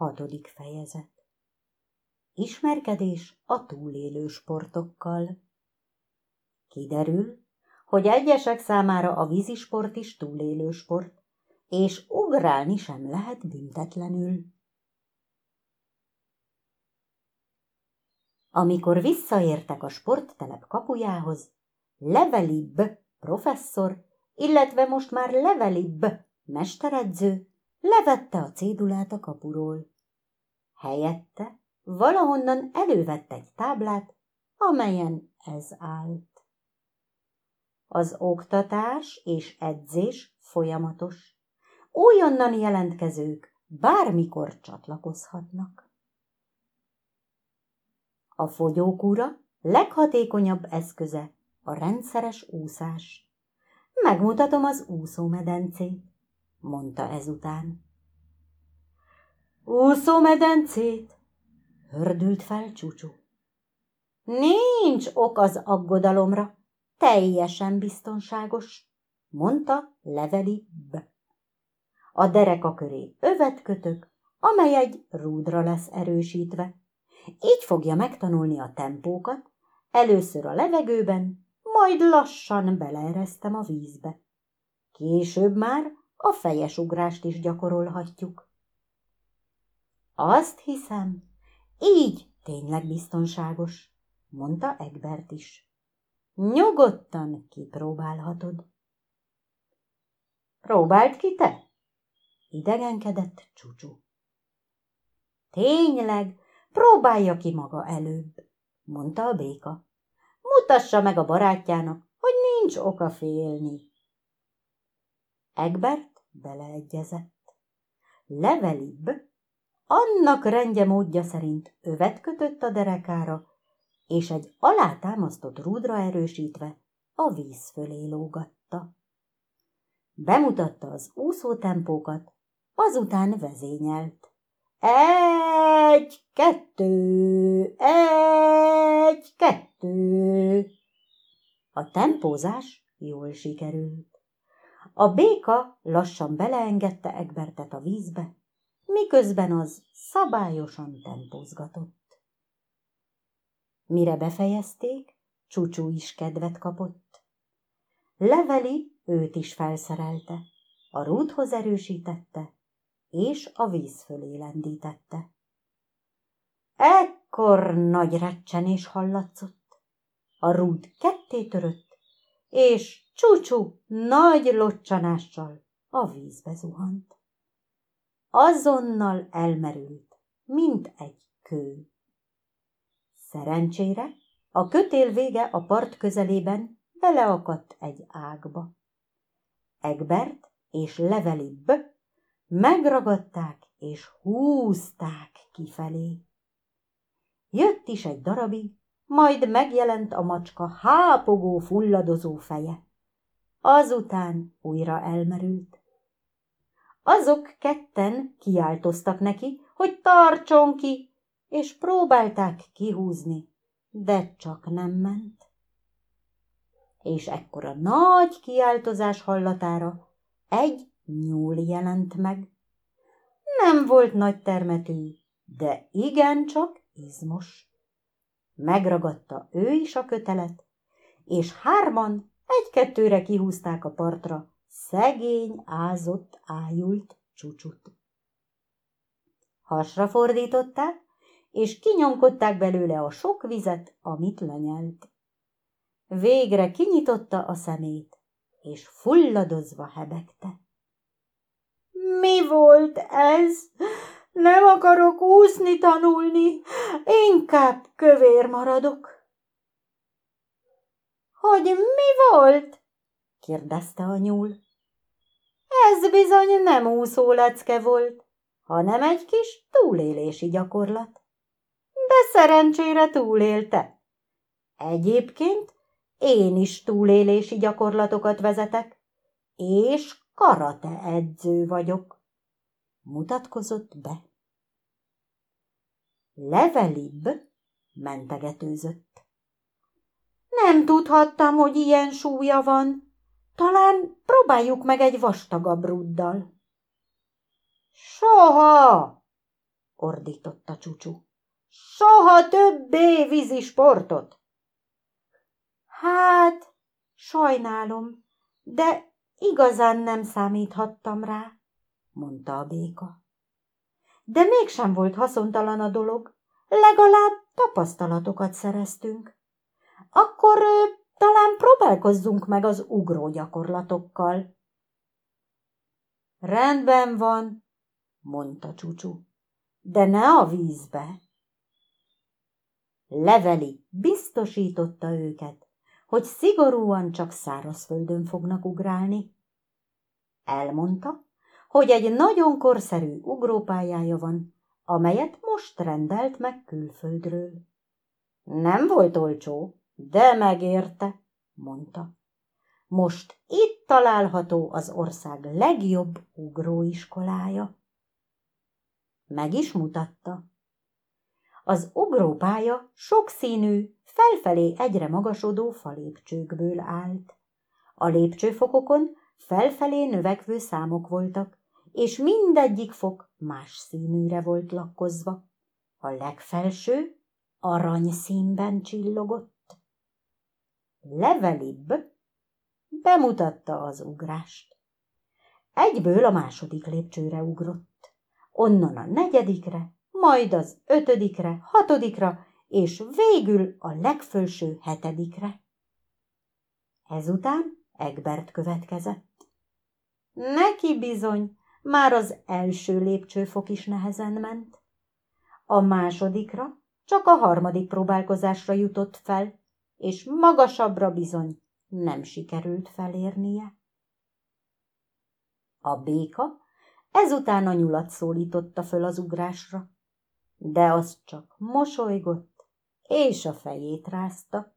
Hatodik fejezet Ismerkedés a túlélő sportokkal Kiderül, hogy egyesek számára a vízisport is túlélő sport, és ugrálni sem lehet büntetlenül. Amikor visszaértek a sporttelep kapujához, Levelibb professzor, illetve most már Levelibb mesteredző levette a cédulát a kapuról. Helyette valahonnan elővett egy táblát, amelyen ez állt. Az oktatás és edzés folyamatos. Újonnan jelentkezők bármikor csatlakozhatnak. A fogyókúra leghatékonyabb eszköze a rendszeres úszás. Megmutatom az úszómedencét, mondta ezután. Úszómedencét? Hördült fel Csúcsú. Nincs ok az aggodalomra, teljesen biztonságos, mondta Leveli B. A dereka köré övet kötök, amely egy rúdra lesz erősítve. Így fogja megtanulni a tempókat, először a levegőben, majd lassan beleeresztem a vízbe. Később már a fejes ugrást is gyakorolhatjuk. Azt hiszem, így tényleg biztonságos, mondta Egbert is. Nyugodtan kipróbálhatod. Próbáld ki te? Idegenkedett Csúcsú. Tényleg, próbálja ki maga előbb, mondta a béka. Mutassa meg a barátjának, hogy nincs oka félni. Egbert beleegyezett. Levelibb annak rendje módja szerint övet kötött a derekára, és egy alátámasztott rúdra erősítve a víz fölé lógatta. Bemutatta az úszótempókat, azután vezényelt. Egy, kettő, egy, kettő. A tempózás jól sikerült. A béka lassan beleengedte Egbertet a vízbe, miközben az szabályosan tempózgatott. Mire befejezték, Csúcsú is kedvet kapott. Leveli őt is felszerelte, a rúdhoz erősítette, és a víz fölé lendítette. Ekkor nagy recsenés hallatszott. A rúd ketté törött, és Csúcsú nagy locsanással a vízbe zuhant. Azonnal elmerült, mint egy kő. Szerencsére a kötél vége a part közelében beleakadt egy ágba. Egbert és Levelibb megragadták és húzták kifelé. Jött is egy darabig, majd megjelent a macska hápogó, fulladozó feje. Azután újra elmerült. Azok ketten kiáltoztak neki, hogy tartson ki, és próbálták kihúzni, de csak nem ment. És ekkor a nagy kiáltozás hallatára egy nyúl jelent meg. Nem volt nagy termetű, de igencsak izmos. Megragadta ő is a kötelet, és hárman egy-kettőre kihúzták a partra szegény, ázott, ájult csúcsut. Hasra fordították, és kinyomkodták belőle a sok vizet, amit lenyelt. Végre kinyitotta a szemét, és fulladozva hebegte. Mi volt ez? Nem akarok úszni tanulni, inkább kövér maradok. Hogy mi volt? kérdezte a nyúl. Ez bizony nem úszó lecke volt, hanem egy kis túlélési gyakorlat. De szerencsére túlélte. Egyébként én is túlélési gyakorlatokat vezetek, és karate edző vagyok. Mutatkozott be. Levelibb mentegetőzött. Nem tudhattam, hogy ilyen súlya van, talán próbáljuk meg egy vastagabb ruddal. Soha! ordította Csúcsú. Soha többé vízi sportot! Hát, sajnálom, de igazán nem számíthattam rá, mondta a béka. De mégsem volt haszontalan a dolog, legalább tapasztalatokat szereztünk. Akkor talán próbálkozzunk meg az ugró gyakorlatokkal. Rendben van, mondta Csúcsú, de ne a vízbe. Leveli biztosította őket, hogy szigorúan csak szárazföldön fognak ugrálni. Elmondta, hogy egy nagyon korszerű ugrópályája van, amelyet most rendelt meg külföldről. Nem volt olcsó, de megérte, mondta. Most itt található az ország legjobb ugróiskolája. Meg is mutatta. Az ugrópálya sokszínű, felfelé egyre magasodó falépcsőkből állt. A lépcsőfokokon felfelé növekvő számok voltak, és mindegyik fok más színűre volt lakkozva. A legfelső aranyszínben csillogott. Levelibb bemutatta az ugrást. Egyből a második lépcsőre ugrott, onnan a negyedikre, majd az ötödikre, hatodikra, és végül a legfelső hetedikre. Ezután Egbert következett. Neki bizony már az első lépcsőfok is nehezen ment. A másodikra csak a harmadik próbálkozásra jutott fel, és magasabbra bizony nem sikerült felérnie. A béka ezután a nyulat szólította föl az ugrásra, de az csak mosolygott, és a fejét rázta.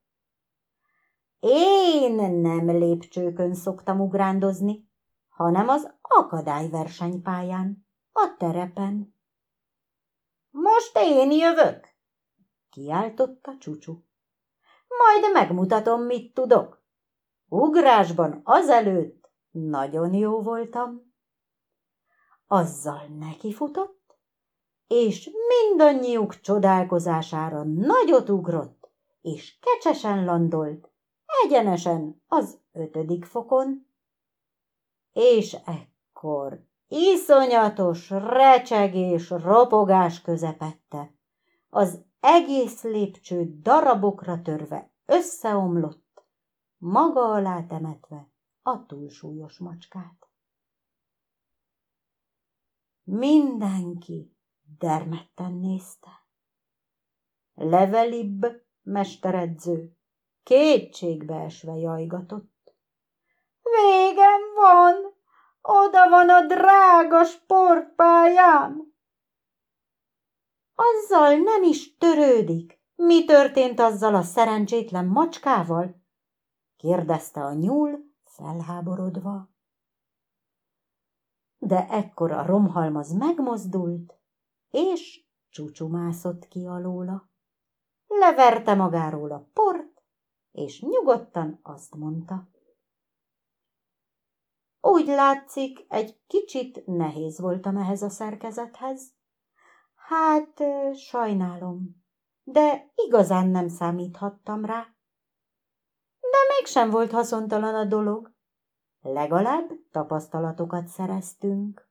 Én nem lépcsőkön szoktam ugrándozni, hanem az akadályversenypályán, a terepen. Most én jövök, kiáltotta Csúcsú. Majd megmutatom, mit tudok. Ugrásban azelőtt nagyon jó voltam. Azzal nekifutott, és mindannyiuk csodálkozására nagyot ugrott, és kecsesen landolt, egyenesen az ötödik fokon. És ekkor iszonyatos recsegés, ropogás közepette. Az egész lépcső darabokra törve összeomlott, maga alá temetve a túlsúlyos macskát. Mindenki dermedten nézte. Levelibb mesteredző kétségbe esve jajgatott. Végem van, oda van a drága sportpályám. Azzal nem is törődik. Mi történt azzal a szerencsétlen macskával? kérdezte a nyúl felháborodva. De ekkor a romhalmaz megmozdult, és csúcsumászott ki alóla. Leverte magáról a port, és nyugodtan azt mondta. Úgy látszik, egy kicsit nehéz voltam ehhez a szerkezethez. Hát, sajnálom, de igazán nem számíthattam rá mégsem volt haszontalan a dolog. Legalább tapasztalatokat szereztünk.